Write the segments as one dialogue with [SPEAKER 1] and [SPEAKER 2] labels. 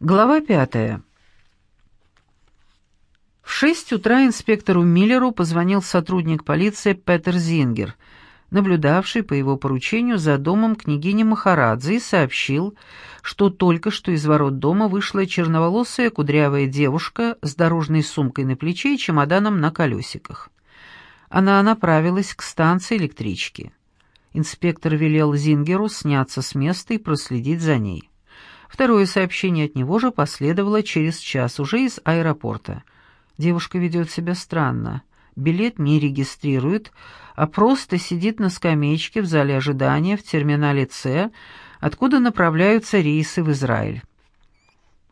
[SPEAKER 1] Глава пятая. В шесть утра инспектору Миллеру позвонил сотрудник полиции Петер Зингер, наблюдавший по его поручению за домом княгини Махарадзе, и сообщил, что только что из ворот дома вышла черноволосая кудрявая девушка с дорожной сумкой на плече и чемоданом на колесиках. Она направилась к станции электрички. Инспектор велел Зингеру сняться с места и проследить за ней. Второе сообщение от него же последовало через час, уже из аэропорта. Девушка ведет себя странно. Билет не регистрирует, а просто сидит на скамеечке в зале ожидания в терминале «С», откуда направляются рейсы в Израиль.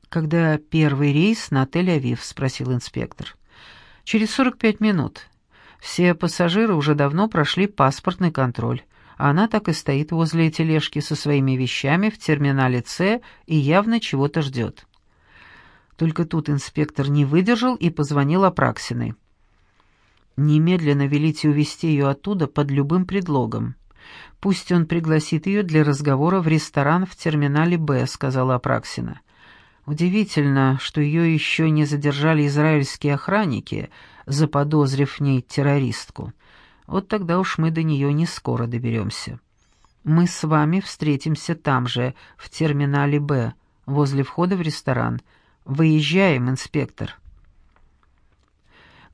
[SPEAKER 1] «Когда первый рейс на Тель-Авив?» — спросил инспектор. «Через 45 минут. Все пассажиры уже давно прошли паспортный контроль а она так и стоит возле тележки со своими вещами в терминале «С» и явно чего-то ждет. Только тут инспектор не выдержал и позвонил Апраксиной. «Немедленно велите увезти ее оттуда под любым предлогом. Пусть он пригласит ее для разговора в ресторан в терминале «Б», — сказала Апраксина. Удивительно, что ее еще не задержали израильские охранники, заподозрив в ней террористку. Вот тогда уж мы до нее не скоро доберемся. Мы с вами встретимся там же, в терминале «Б», возле входа в ресторан. Выезжаем, инспектор».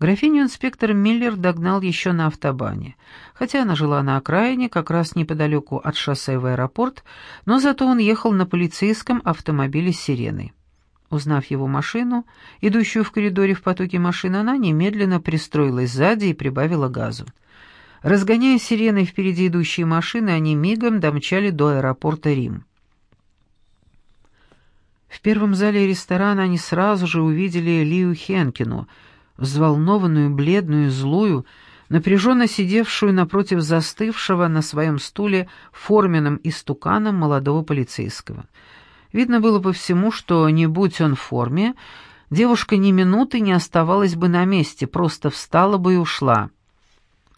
[SPEAKER 1] Графиню инспектор Миллер догнал еще на автобане. Хотя она жила на окраине, как раз неподалеку от шоссе в аэропорт, но зато он ехал на полицейском автомобиле с сиреной. Узнав его машину, идущую в коридоре в потоке машин, она немедленно пристроилась сзади и прибавила газу. Разгоняя сиреной впереди идущие машины, они мигом домчали до аэропорта Рим. В первом зале ресторана они сразу же увидели Лию Хенкину, взволнованную, бледную, злую, напряженно сидевшую напротив застывшего на своем стуле форменным истуканом молодого полицейского. Видно было по всему, что, не будь он в форме, девушка ни минуты не оставалась бы на месте, просто встала бы и ушла.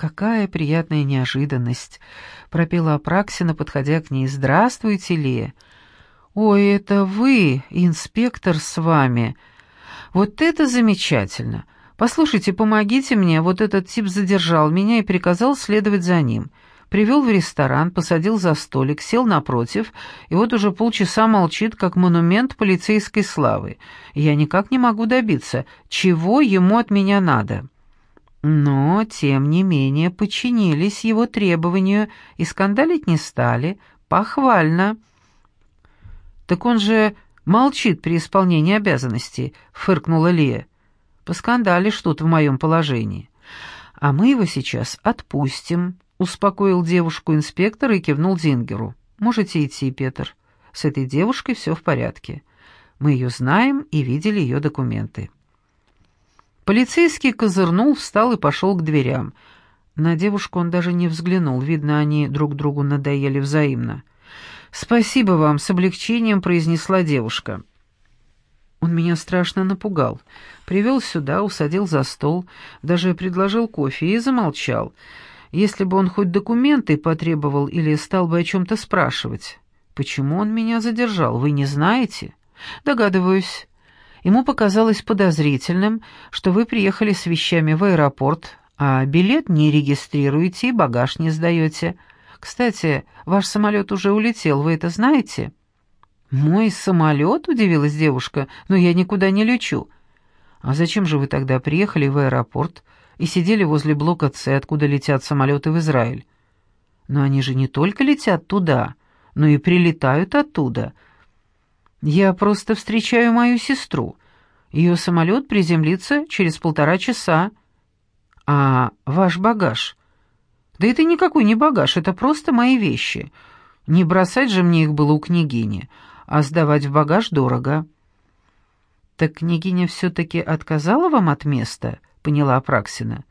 [SPEAKER 1] «Какая приятная неожиданность!» — пропела Апраксина, подходя к ней. «Здравствуйте, Лия!» «Ой, это вы, инспектор, с вами!» «Вот это замечательно! Послушайте, помогите мне, вот этот тип задержал меня и приказал следовать за ним. Привел в ресторан, посадил за столик, сел напротив, и вот уже полчаса молчит, как монумент полицейской славы. Я никак не могу добиться, чего ему от меня надо» но, тем не менее, подчинились его требованию и скандалить не стали. Похвально. «Так он же молчит при исполнении обязанностей», — фыркнула Лия. «Поскандалишь тут в моем положении». «А мы его сейчас отпустим», — успокоил девушку инспектор и кивнул Зингеру. «Можете идти, Петр. С этой девушкой все в порядке. Мы ее знаем и видели ее документы». Полицейский козырнул, встал и пошел к дверям. На девушку он даже не взглянул, видно, они друг другу надоели взаимно. «Спасибо вам», — с облегчением произнесла девушка. Он меня страшно напугал. Привел сюда, усадил за стол, даже предложил кофе и замолчал. Если бы он хоть документы потребовал или стал бы о чем-то спрашивать. «Почему он меня задержал, вы не знаете?» «Догадываюсь. Ему показалось подозрительным, что вы приехали с вещами в аэропорт, а билет не регистрируете и багаж не сдаете. Кстати, ваш самолет уже улетел, вы это знаете?» «Мой самолет?» — удивилась девушка. «Но я никуда не лечу». «А зачем же вы тогда приехали в аэропорт и сидели возле блока С, откуда летят самолеты в Израиль?» «Но они же не только летят туда, но и прилетают оттуда», я просто встречаю мою сестру. Ее самолет приземлится через полтора часа. А ваш багаж? Да это никакой не багаж, это просто мои вещи. Не бросать же мне их было у княгини, а сдавать в багаж дорого. Так княгиня все-таки отказала вам от места, поняла Апраксина.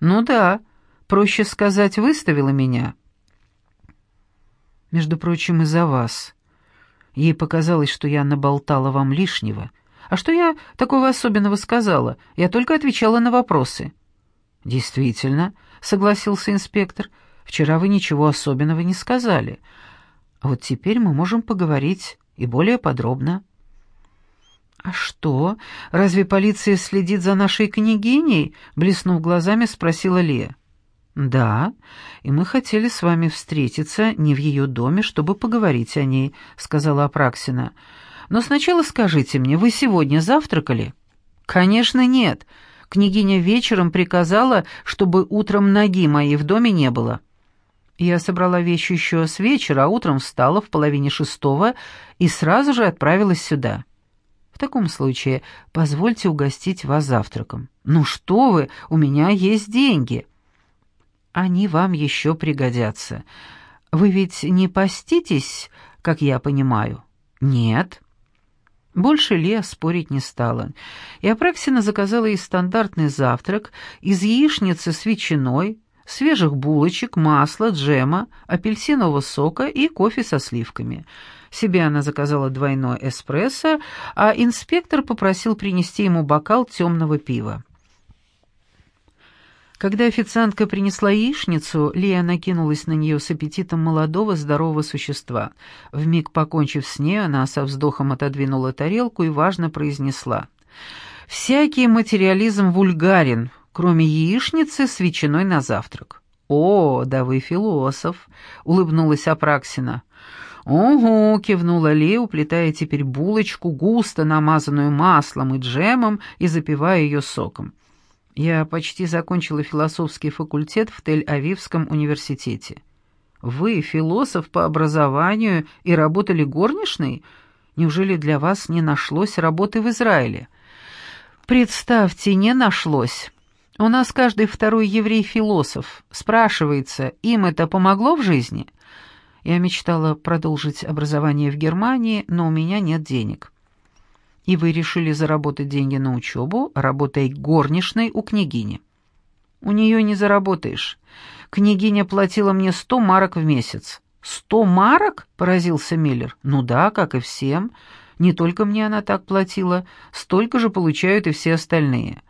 [SPEAKER 1] Ну да, проще сказать, выставила меня. Между прочим, из-за вас. Ей показалось, что я наболтала вам лишнего. А что я такого особенного сказала? Я только отвечала на вопросы». «Действительно», — согласился инспектор, — «вчера вы ничего особенного не сказали. А вот теперь мы можем поговорить и более подробно». «А что? Разве полиция следит за нашей княгиней?» — блеснув глазами, спросила Лия. «Да, и мы хотели с вами встретиться не в ее доме, чтобы поговорить о ней», — сказала Апраксина. «Но сначала скажите мне, вы сегодня завтракали?» «Конечно, нет. Княгиня вечером приказала, чтобы утром ноги моей в доме не было». Я собрала вещи еще с вечера, а утром встала в половине шестого и сразу же отправилась сюда. В таком случае позвольте угостить вас завтраком. Ну что вы, у меня есть деньги. Они вам еще пригодятся. Вы ведь не поститесь, как я понимаю? Нет. Больше Лея спорить не стала. И Апраксина заказала ей стандартный завтрак из яичницы с ветчиной, свежих булочек, масла, джема, апельсинового сока и кофе со сливками. Себе она заказала двойной эспрессо, а инспектор попросил принести ему бокал темного пива. Когда официантка принесла яичницу, Лия накинулась на нее с аппетитом молодого здорового существа. Вмиг покончив с ней, она со вздохом отодвинула тарелку и важно произнесла. «Всякий материализм вульгарен, кроме яичницы с ветчиной на завтрак». «О, да вы философ», — улыбнулась Апраксина. «Ого!» — кивнула Лия, уплетая теперь булочку, густо намазанную маслом и джемом, и запивая ее соком. Я почти закончила философский факультет в Тель-Авивском университете. Вы философ по образованию и работали горничной? Неужели для вас не нашлось работы в Израиле? Представьте, не нашлось. У нас каждый второй еврей философ. Спрашивается, им это помогло в жизни? Я мечтала продолжить образование в Германии, но у меня нет денег и вы решили заработать деньги на учебу, работая горничной у княгини. У нее не заработаешь. Княгиня платила мне сто марок в месяц. «Сто марок?» — поразился Миллер. «Ну да, как и всем. Не только мне она так платила. Столько же получают и все остальные».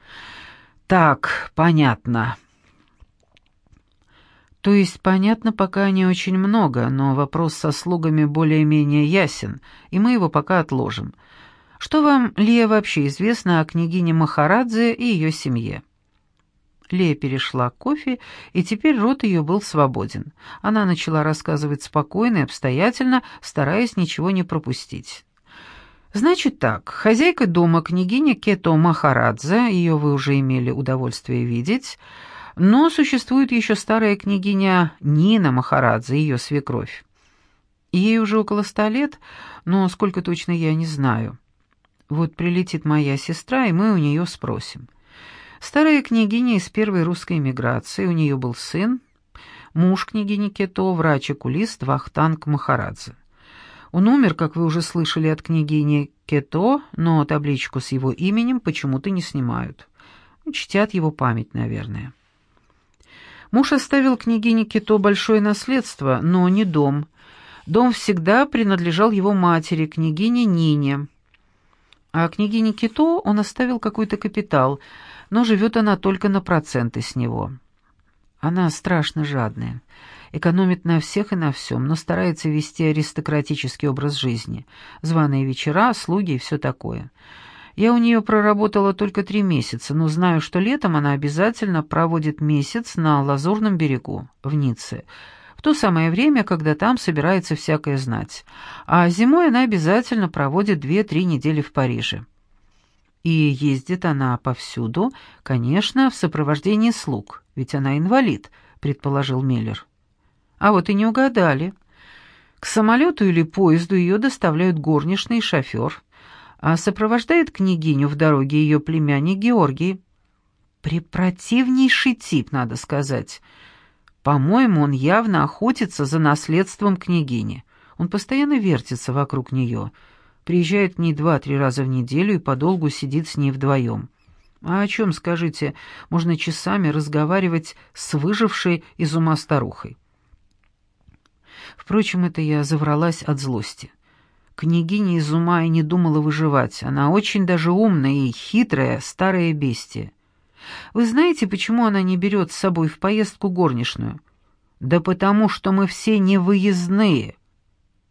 [SPEAKER 1] «Так, понятно». То есть понятно пока не очень много, но вопрос со слугами более-менее ясен, и мы его пока отложим. Что вам, Лия, вообще известно о княгине Махарадзе и ее семье?» Лея перешла к кофе, и теперь рот ее был свободен. Она начала рассказывать спокойно и обстоятельно, стараясь ничего не пропустить. «Значит так, хозяйка дома княгиня Кето Махарадзе, ее вы уже имели удовольствие видеть, но существует еще старая княгиня Нина Махарадзе, ее свекровь. Ей уже около ста лет, но сколько точно я не знаю. Вот прилетит моя сестра, и мы у нее спросим. Старая княгиня из первой русской эмиграции, у нее был сын, муж княгини Кето, врач-окулист Вахтанг Махарадзе. Он умер, как вы уже слышали, от княгини Кето, но табличку с его именем почему-то не снимают. Чтят его память, наверное. Муж оставил княгине Кито большое наследство, но не дом. Дом всегда принадлежал его матери, княгине Нине. А княгине Кито он оставил какой-то капитал, но живет она только на проценты с него. Она страшно жадная, экономит на всех и на всем, но старается вести аристократический образ жизни. Званые вечера, слуги и все такое. Я у нее проработала только три месяца, но знаю, что летом она обязательно проводит месяц на Лазурном берегу, в Ницце, то самое время, когда там собирается всякое знать. А зимой она обязательно проводит две-три недели в Париже. И ездит она повсюду, конечно, в сопровождении слуг, ведь она инвалид, предположил Миллер. А вот и не угадали. К самолету или поезду ее доставляют горничный и шофер, а сопровождает княгиню в дороге ее племянник Георгий. Препротивнейший тип, надо сказать — по-моему, он явно охотится за наследством княгини. Он постоянно вертится вокруг нее, приезжает к ней два-три раза в неделю и подолгу сидит с ней вдвоем. А о чем, скажите, можно часами разговаривать с выжившей из ума старухой? Впрочем, это я завралась от злости. Княгиня из ума и не думала выживать. Она очень даже умная и хитрая старая бестия. Вы знаете, почему она не берет с собой в поездку горничную? Да потому что мы все невыездные.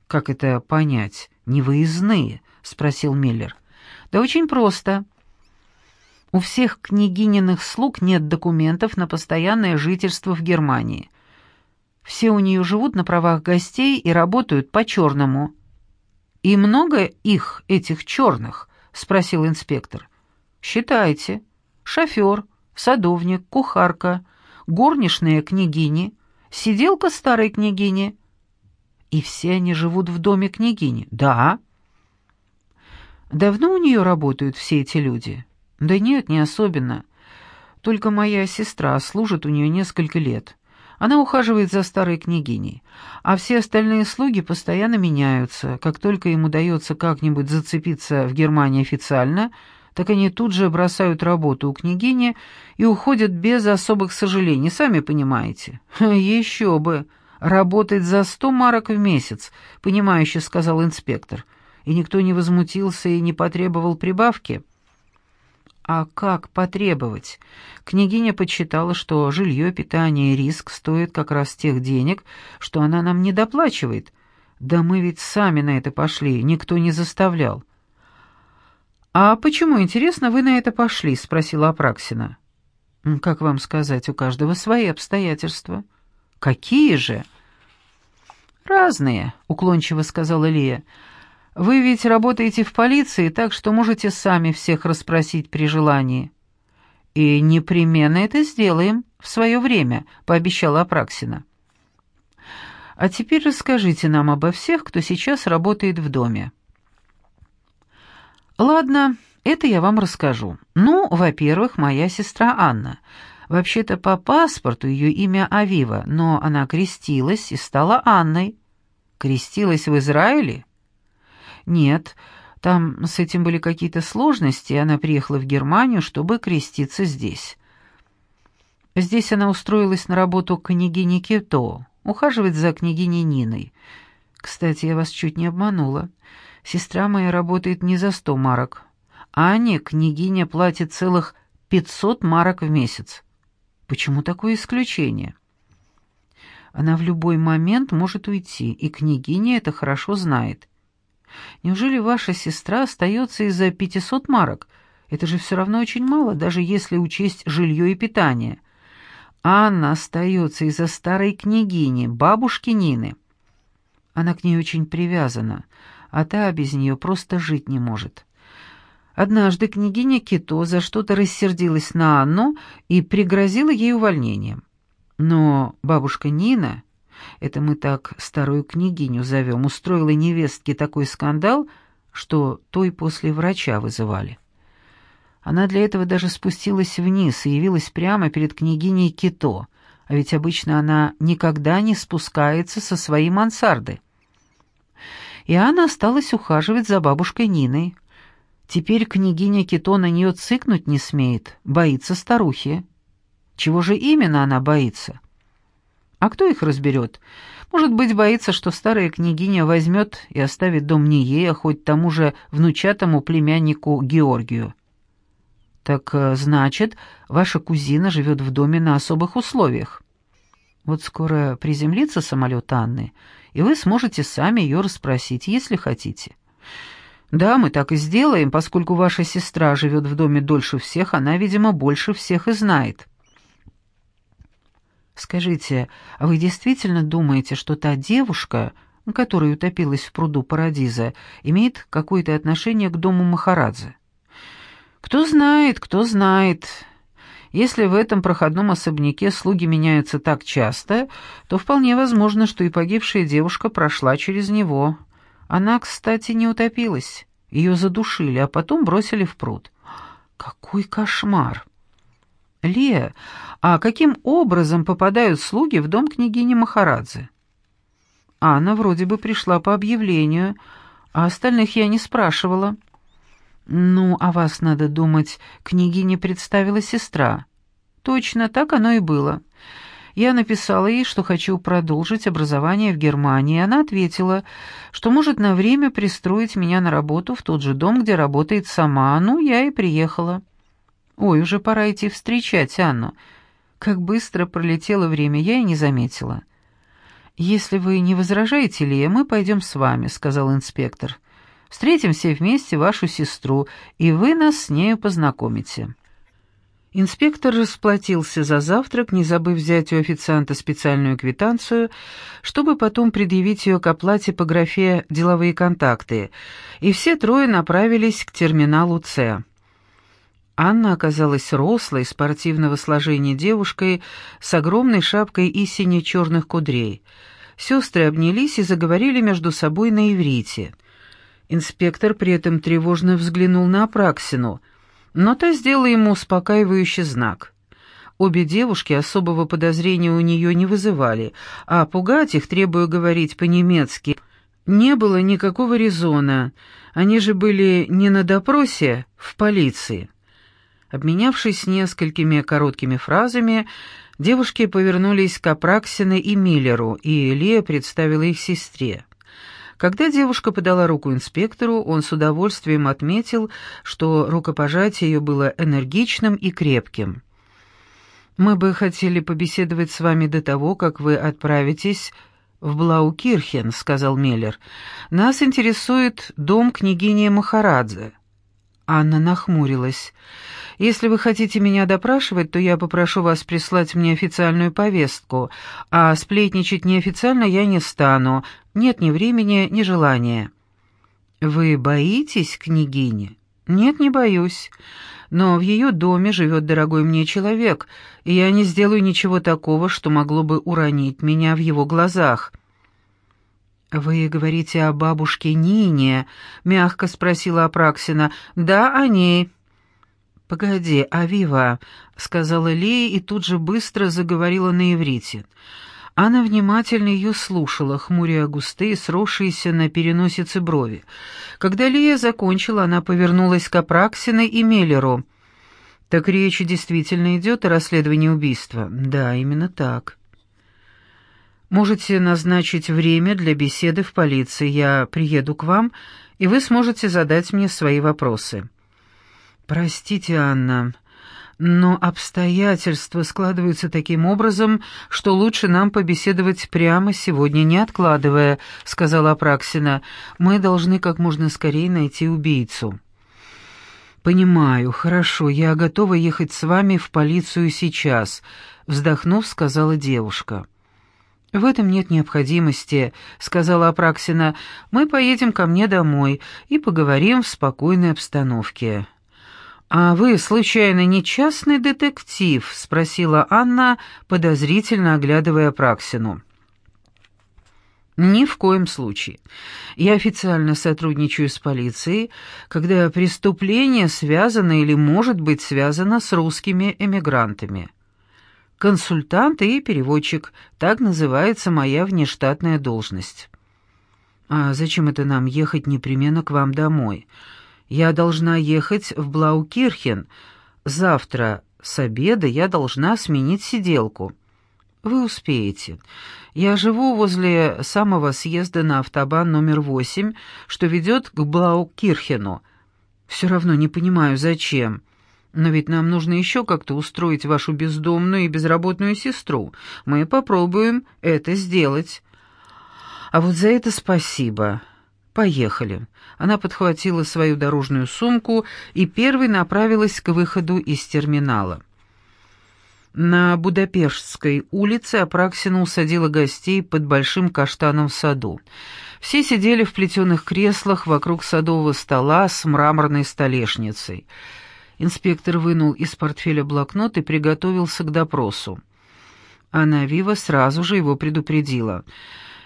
[SPEAKER 1] Как это понять, невыездные? спросил Миллер. Да очень просто. У всех княгининых слуг нет документов на постоянное жительство в Германии. Все у нее живут на правах гостей и работают по-черному. «И много их, этих черных?» — спросил инспектор. «Считайте. Шофер, садовник, кухарка, горничная княгини, сиделка старой княгини. И все они живут в доме княгини. Да. Давно у нее работают все эти люди? Да нет, не особенно. Только моя сестра служит у нее несколько лет. Она ухаживает за старой княгиней, а все остальные слуги постоянно меняются. Как только им удается как-нибудь зацепиться в Германии официально, так они тут же бросают работу у княгини и уходят без особых сожалений, сами понимаете. Еще бы! Работать за сто марок в месяц, понимающе сказал инспектор. И никто не возмутился и не потребовал прибавки. А как потребовать? Княгиня подсчитала, что жилье, питание и риск стоят как раз тех денег, что она нам не доплачивает. Да мы ведь сами на это пошли, никто не заставлял. «А почему, интересно, вы на это пошли?» — спросила Апраксина. «Как вам сказать, у каждого свои обстоятельства». «Какие же?» «Разные», — уклончиво сказала Лия. Вы ведь работаете в полиции, так что можете сами всех расспросить при желании». «И непременно это сделаем в свое время», — пообещала Апраксина. «А теперь расскажите нам обо всех, кто сейчас работает в доме». «Ладно, это я вам расскажу. Ну, во-первых, моя сестра Анна. Вообще-то по паспорту ее имя Авива, но она крестилась и стала Анной. Крестилась в Израиле?» «Нет, там с этим были какие-то сложности, и она приехала в Германию, чтобы креститься здесь». Здесь она устроилась на работу к княгине Кито, ухаживать за княгиней Ниной. Кстати, я вас чуть не обманула. Сестра моя работает не за сто марок. Ане княгиня платит целых пятьсот марок в месяц. Почему такое исключение? Она в любой момент может уйти, и княгиня это хорошо знает. Неужели ваша сестра остается из-за 500 марок? Это же все равно очень мало, даже если учесть жилье и питание. Анна остается из-за старой княгини, бабушки Нины. Она к ней очень привязана, а та без нее просто жить не может. Однажды княгиня Кито за что-то рассердилась на Анну и пригрозила ей увольнением. Но бабушка Нина это мы так старую княгиню зовем, устроила невестке такой скандал, что той после врача вызывали. Она для этого даже спустилась вниз и явилась прямо перед княгиней Кито, а ведь обычно она никогда не спускается со своей мансарды. И она осталась ухаживать за бабушкой Ниной. Теперь княгиня Кито на нее цыкнуть не смеет, боится старухи. Чего же именно она боится? А кто их разберет? Может быть, боится, что старая княгиня возьмет и оставит дом не ей, а хоть тому же внучатому племяннику Георгию. Так э, значит, ваша кузина живет в доме на особых условиях. Вот скоро приземлится самолет Анны, и вы сможете сами ее расспросить, если хотите. Да, мы так и сделаем, поскольку ваша сестра живет в доме дольше всех, она, видимо, больше всех и знает. «Скажите, а вы действительно думаете, что та девушка, которая утопилась в пруду Парадиза, имеет какое-то отношение к дому Махарадзе?» «Кто знает, кто знает. Если в этом проходном особняке слуги меняются так часто, то вполне возможно, что и погибшая девушка прошла через него. Она, кстати, не утопилась. Ее задушили, а потом бросили в пруд. Какой кошмар!» «Лия, а каким образом попадают слуги в дом княгини Махарадзе?» Анна вроде бы пришла по объявлению, а остальных я не спрашивала. «Ну, а вас, надо думать, княгине представила сестра». «Точно, так оно и было». Я написала ей, что хочу продолжить образование в Германии, она ответила, что может на время пристроить меня на работу в тот же дом, где работает сама, ну, я и приехала. Ой, уже пора идти встречать Анну. Как быстро пролетело время, я и не заметила. «Если вы не возражаете, Лия, мы пойдем с вами», — сказал инспектор. Встретим все вместе вашу сестру, и вы нас с нею познакомите». Инспектор расплатился за завтрак, не забыв взять у официанта специальную квитанцию, чтобы потом предъявить ее к оплате по графе «Деловые контакты», и все трое направились к терминалу «С». Анна оказалась рослой, спортивного сложения девушкой с огромной шапкой и сине-черных кудрей. Сестры обнялись и заговорили между собой на иврите. Инспектор при этом тревожно взглянул на Апраксину — но та сделала ему успокаивающий знак. Обе девушки особого подозрения у нее не вызывали, а пугать их, требуя говорить по-немецки, не было никакого резона. Они же были не на допросе, в полиции. Обменявшись несколькими короткими фразами, девушки повернулись к Апраксине и Миллеру, и Лия представила их сестре. Когда девушка подала руку инспектору, он с удовольствием отметил, что рукопожатие ее было энергичным и крепким. «Мы бы хотели побеседовать с вами до того, как вы отправитесь в Блаукирхен», — сказал Меллер. «Нас интересует дом княгини Махарадзе». Анна нахмурилась. Если вы хотите меня допрашивать, то я попрошу вас прислать мне официальную повестку, а сплетничать неофициально я не стану. Нет ни времени, ни желания». «Вы боитесь, княгини?» «Нет, не боюсь. Но в ее доме живет дорогой мне человек, и я не сделаю ничего такого, что могло бы уронить меня в его глазах». «Вы говорите о бабушке Нине?» — мягко спросила Апраксина. «Да, о ней». «Погоди, Авива», — сказала Лея и тут же быстро заговорила на иврите. Она внимательно ее слушала, хмуря густые, сросшиеся на переносице брови. Когда Лия закончила, она повернулась к Апраксиной и Меллеру. «Так речь действительно идет о расследовании убийства?» «Да, именно так». «Можете назначить время для беседы в полиции. Я приеду к вам, и вы сможете задать мне свои вопросы». «Простите, Анна, но обстоятельства складываются таким образом, что лучше нам побеседовать прямо сегодня, не откладывая», — сказала Апраксина. «Мы должны как можно скорее найти убийцу». «Понимаю, хорошо, я готова ехать с вами в полицию сейчас», — вздохнув, сказала девушка. «В этом нет необходимости», — сказала Апраксина. «Мы поедем ко мне домой и поговорим в спокойной обстановке». «А вы, случайно, не частный детектив?» — спросила Анна, подозрительно оглядывая Праксину. «Ни в коем случае. Я официально сотрудничаю с полицией, когда преступление связано или может быть связано с русскими эмигрантами. Консультант и переводчик — так называется моя внештатная должность». «А зачем это нам ехать непременно к вам домой?» Я должна ехать в Блаукирхен. Завтра с обеда я должна сменить сиделку. Вы успеете. Я живу возле самого съезда на автобан номер восемь, что ведет к Блаукирхену. Все равно не понимаю, зачем. Но ведь нам нужно еще как-то устроить вашу бездомную и безработную сестру. Мы попробуем это сделать. А вот за это спасибо. Поехали. Она подхватила свою дорожную сумку и первой направилась к выходу из терминала. На Будапештской улице Апраксина усадила гостей под большим каштаном в саду. Все сидели в плетеных креслах вокруг садового стола с мраморной столешницей. Инспектор вынул из портфеля блокнот и приготовился к допросу. Анна Вива сразу же его предупредила —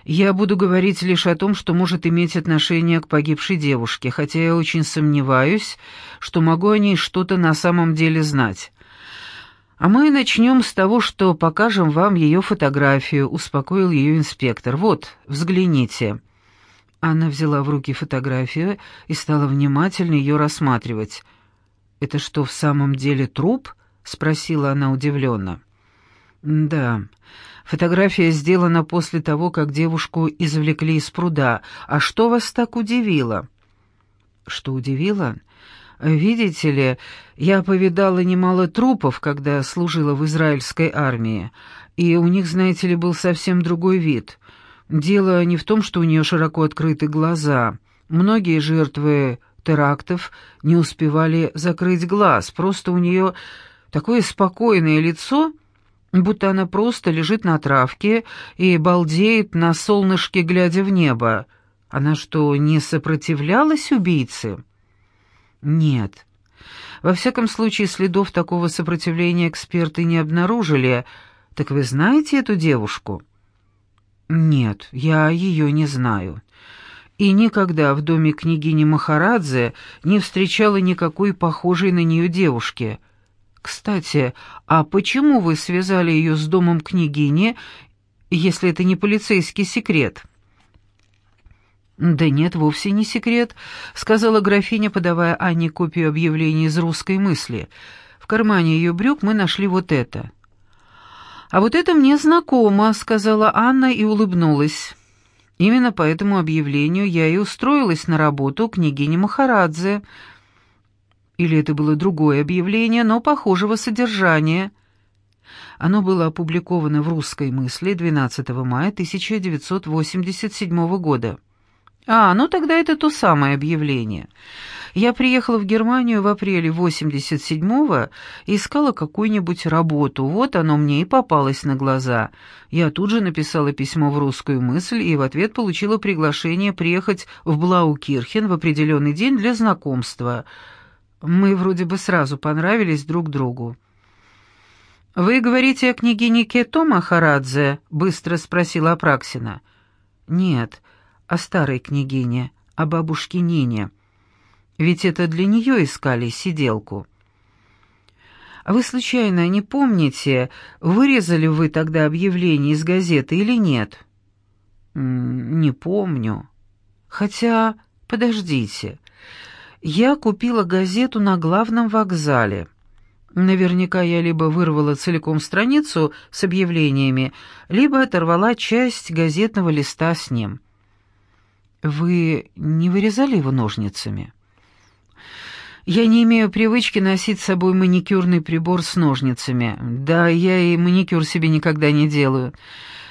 [SPEAKER 1] я буду говорить лишь о том, что может иметь отношение к погибшей девушке, хотя я очень сомневаюсь, что могу о ней что-то на самом деле знать. А мы начнем с того, что покажем вам ее фотографию, успокоил ее инспектор. Вот, взгляните. Она взяла в руки фотографию и стала внимательно ее рассматривать. «Это что, в самом деле труп?» — спросила она удивленно. «Да». Фотография сделана после того, как девушку извлекли из пруда. А что вас так удивило?» «Что удивило?» «Видите ли, я повидала немало трупов, когда служила в израильской армии, и у них, знаете ли, был совсем другой вид. Дело не в том, что у нее широко открыты глаза. Многие жертвы терактов не успевали закрыть глаз, просто у нее такое спокойное лицо, будто она просто лежит на травке и балдеет на солнышке, глядя в небо. Она что, не сопротивлялась убийце? Нет. Во всяком случае, следов такого сопротивления эксперты не обнаружили. Так вы знаете эту девушку? Нет, я ее не знаю. И никогда в доме княгини Махарадзе не встречала никакой похожей на нее девушки. Кстати, а почему вы связали ее с домом княгини, если это не полицейский секрет?» «Да нет, вовсе не секрет», — сказала графиня, подавая Анне копию объявления из «Русской мысли». В кармане ее брюк мы нашли вот это. «А вот это мне знакомо», — сказала Анна и улыбнулась. «Именно по этому объявлению я и устроилась на работу княгини Махарадзе». Или это было другое объявление, но похожего содержания. Оно было опубликовано в «Русской мысли» 12 мая 1987 года. А, ну тогда это то самое объявление. Я приехала в Германию в апреле 87-го и искала какую-нибудь работу. Вот оно мне и попалось на глаза. Я тут же написала письмо в русскую мысль и в ответ получила приглашение приехать в Блаукирхен в определенный день для знакомства. Мы вроде бы сразу понравились друг другу. «Вы говорите о княгине Кето Махарадзе?» — быстро спросила Апраксина. «Нет, о старой княгине, о бабушке Нине. Ведь это для нее искали сиделку. А вы случайно не помните, вырезали вы тогда объявление из газеты или нет? Не помню. Хотя, подождите. Я купила газету на главном вокзале. Наверняка я либо вырвала целиком страницу с объявлениями, либо оторвала часть газетного листа с ним. Вы не вырезали его ножницами? Я не имею привычки носить с собой маникюрный прибор с ножницами. Да, я и маникюр себе никогда не делаю.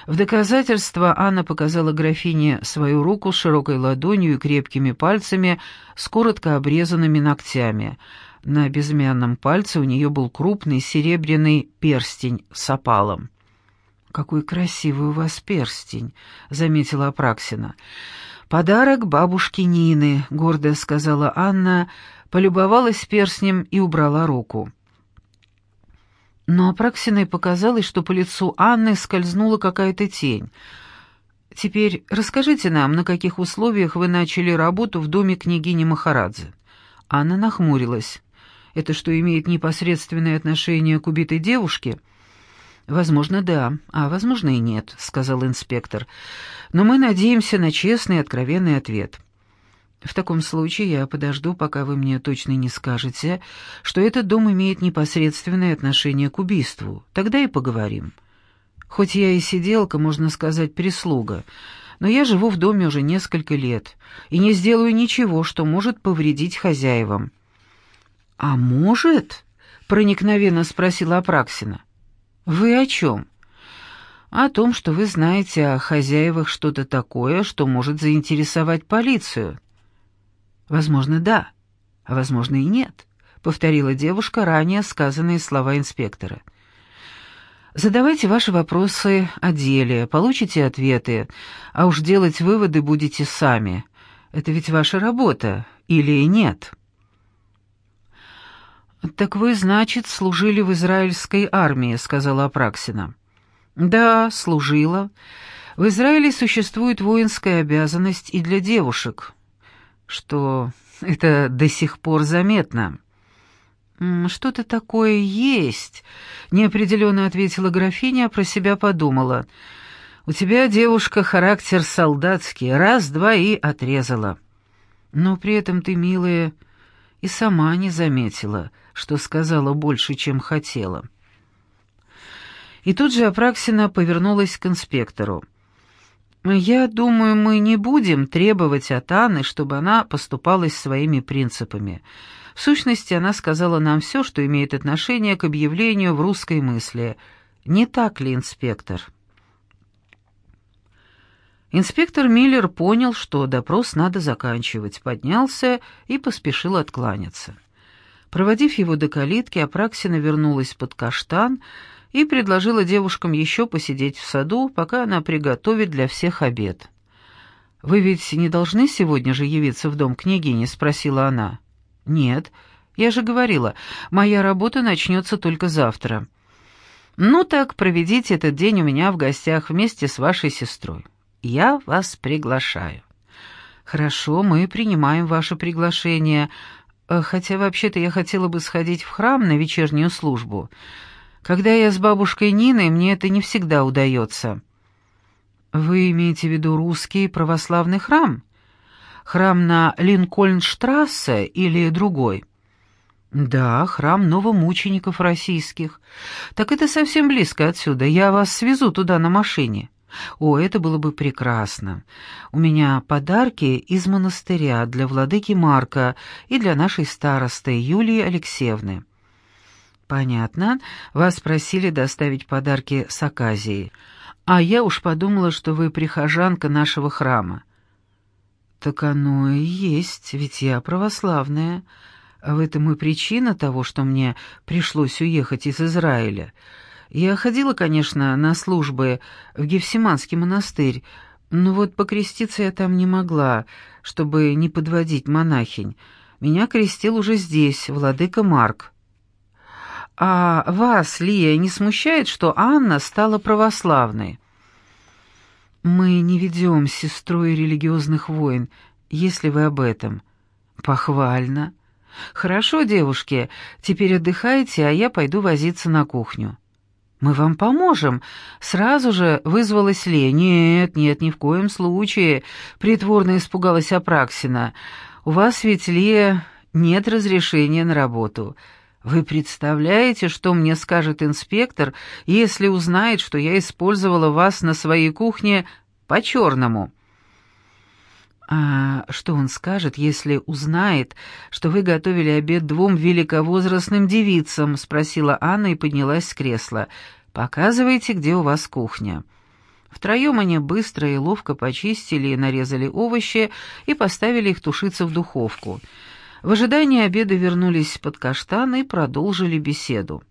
[SPEAKER 1] В доказательство Анна показала графине свою руку с широкой ладонью и крепкими пальцами с коротко обрезанными ногтями. На безымянном пальце у нее был крупный серебряный перстень с опалом. «Какой красивый у вас перстень», — заметила Апраксина. «Подарок бабушке Нины», — гордо сказала Анна, полюбовалась перстнем и убрала руку. Но Апраксиной показалось, что по лицу Анны скользнула какая-то тень. «Теперь расскажите нам, на каких условиях вы начали работу в доме княгини Махарадзе?» Анна нахмурилась. «Это что, имеет непосредственное отношение к убитой девушке?» «Возможно, да, а возможно и нет», — сказал инспектор. «Но мы надеемся на честный и откровенный ответ». «В таком случае я подожду, пока вы мне точно не скажете, что этот дом имеет непосредственное отношение к убийству. Тогда и поговорим. Хоть я и сиделка, можно сказать, прислуга, но я живу в доме уже несколько лет и не сделаю ничего, что может повредить хозяевам». «А может?» — проникновенно спросила Апраксина. «Вы о чем?» «О том, что вы знаете о хозяевах что-то такое, что может заинтересовать полицию». «Возможно, да, а возможно и нет», — повторила девушка ранее сказанные слова инспектора. «Задавайте ваши вопросы о деле, получите ответы, а уж делать выводы будете сами. Это ведь ваша работа, или нет?» «Так вы, значит, служили в израильской армии», — сказала Апраксина. «Да, служила. В Израиле существует воинская обязанность и для девушек, что это до сих пор заметно». «Что-то такое есть», — неопределенно ответила графиня, про себя подумала. «У тебя, девушка, характер солдатский, раз-два и отрезала. Но при этом ты, милая, и сама не заметила, что сказала больше, чем хотела. И тут же Апраксина повернулась к инспектору. «Я думаю, мы не будем требовать от Анны, чтобы она поступалась своими принципами. В сущности, она сказала нам все, что имеет отношение к объявлению в русской мысли. Не так ли, инспектор?» Инспектор Миллер понял, что допрос надо заканчивать, поднялся и поспешил откланяться. Проводив его до калитки, Апраксина вернулась под каштан и предложила девушкам еще посидеть в саду, пока она приготовит для всех обед. «Вы ведь не должны сегодня же явиться в дом княгини?» — спросила она. «Нет, я же говорила, моя работа начнется только завтра». «Ну так проведите этот день у меня в гостях вместе с вашей сестрой. Я вас приглашаю». «Хорошо, мы принимаем ваше приглашение, э, хотя вообще-то я хотела бы сходить в храм на вечернюю службу. Когда я с бабушкой Ниной, мне это не всегда удается». «Вы имеете в виду русский православный храм? Храм на Линкольнштрассе или другой?» «Да, храм новомучеников российских. Так это совсем близко отсюда. Я вас свезу туда на машине». О, это было бы прекрасно. У меня подарки из монастыря для владыки Марка и для нашей старосты Юлии Алексеевны. Понятно. Вас просили доставить подарки с Аказии. А я уж подумала, что вы прихожанка нашего храма. Так оно и есть, ведь я православная. А в этом и причина того, что мне пришлось уехать из Израиля. Я ходила, конечно, на службы в Гефсиманский монастырь, но вот покреститься я там не могла, чтобы не подводить монахинь. Меня крестил уже здесь, владыка Марк. А вас, Лия, не смущает, что Анна стала православной? Мы не ведем сестрой религиозных войн, если вы об этом. Похвально. Хорошо, девушки, теперь отдыхайте, а я пойду возиться на кухню. «Мы вам поможем», — сразу же вызвалась Лея. «Нет, нет, ни в коем случае», — притворно испугалась Апраксина. «У вас ведь, Лея, нет разрешения на работу. Вы представляете, что мне скажет инспектор, если узнает, что я использовала вас на своей кухне по-черному?» «А что он скажет, если узнает, что вы готовили обед двум великовозрастным девицам?» — спросила Анна и поднялась с кресла. «Показывайте, где у вас кухня». Втроем они быстро и ловко почистили и нарезали овощи и поставили их тушиться в духовку. В ожидании обеда вернулись под каштан и продолжили беседу.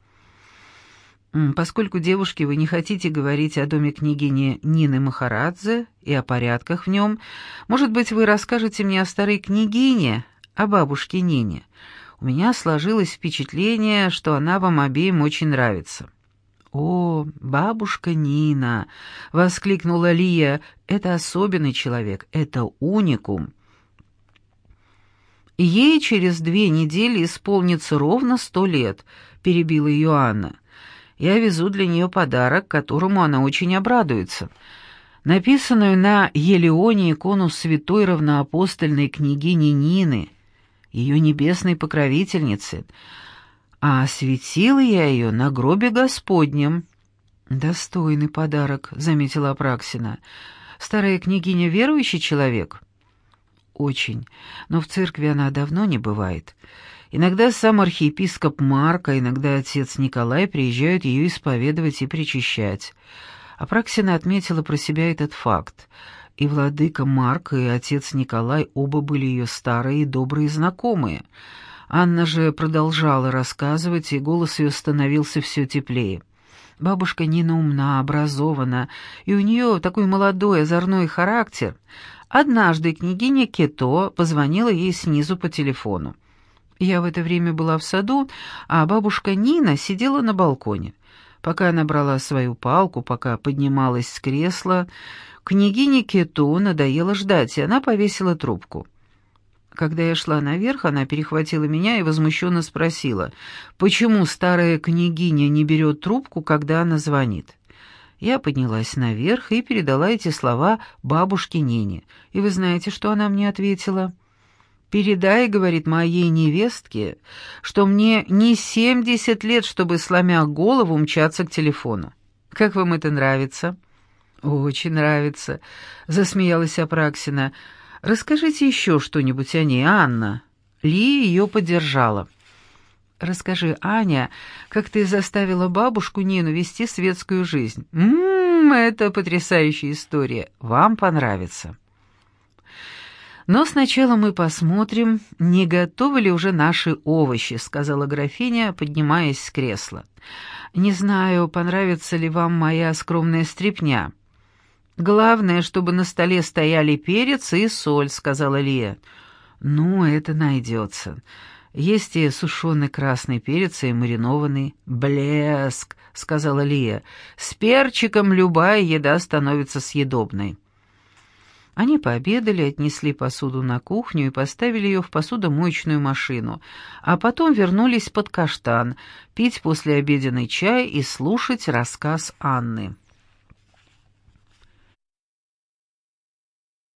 [SPEAKER 1] Поскольку, девушки, вы не хотите говорить о доме княгини Нины Махарадзе и о порядках в нем, может быть, вы расскажете мне о старой княгине, о бабушке Нине. У меня сложилось впечатление, что она вам обеим очень нравится». «О, бабушка Нина!» — воскликнула Лия. «Это особенный человек, это уникум». «Ей через две недели исполнится ровно сто лет», — перебила ее Анна. Я везу для нее подарок, которому она очень обрадуется. Написанную на Елеоне икону святой равноапостольной княгини Нины, ее небесной покровительницы, а осветила я ее на гробе Господнем. «Достойный подарок», — заметила Апраксина. «Старая княгиня верующий человек?» «Очень, но в церкви она давно не бывает». Иногда сам архиепископ Марк, а иногда отец Николай приезжают ее исповедовать и причащать. Апраксина отметила про себя этот факт. И владыка Марк, и отец Николай оба были ее старые и добрые знакомые. Анна же продолжала рассказывать, и голос ее становился все теплее. Бабушка Нина умна, образована, и у нее такой молодой, озорной характер. Однажды княгиня Кето позвонила ей снизу по телефону. Я в это время была в саду, а бабушка Нина сидела на балконе. Пока она брала свою палку, пока поднималась с кресла, княгине Кето надоело ждать, и она повесила трубку. Когда я шла наверх, она перехватила меня и возмущенно спросила, почему старая княгиня не берет трубку, когда она звонит. Я поднялась наверх и передала эти слова бабушке Нине. И вы знаете, что она мне ответила?» «Передай, — говорит моей невестке, — что мне не семьдесят лет, чтобы, сломя голову, мчаться к телефону. Как вам это нравится?» «Очень нравится», — засмеялась Апраксина. «Расскажите еще что-нибудь о ней, Анна». Ли ее поддержала. «Расскажи, Аня, как ты заставила бабушку Нину вести светскую жизнь?» «М-м-м!» «Хм, это потрясающая история. Вам понравится». «Но сначала мы посмотрим, не готовы ли уже наши овощи», — сказала графиня, поднимаясь с кресла. «Не знаю, понравится ли вам моя скромная стряпня». «Главное, чтобы на столе стояли перец и соль», — сказала Лия. «Ну, это найдется. Есть и сушеный красный перец, и маринованный. Блеск», — сказала Лия. «С перчиком любая еда становится съедобной». Они пообедали, отнесли посуду на кухню и поставили ее в посудомоечную машину, а потом вернулись под каштан, пить послеобеденный чай и слушать рассказ Анны.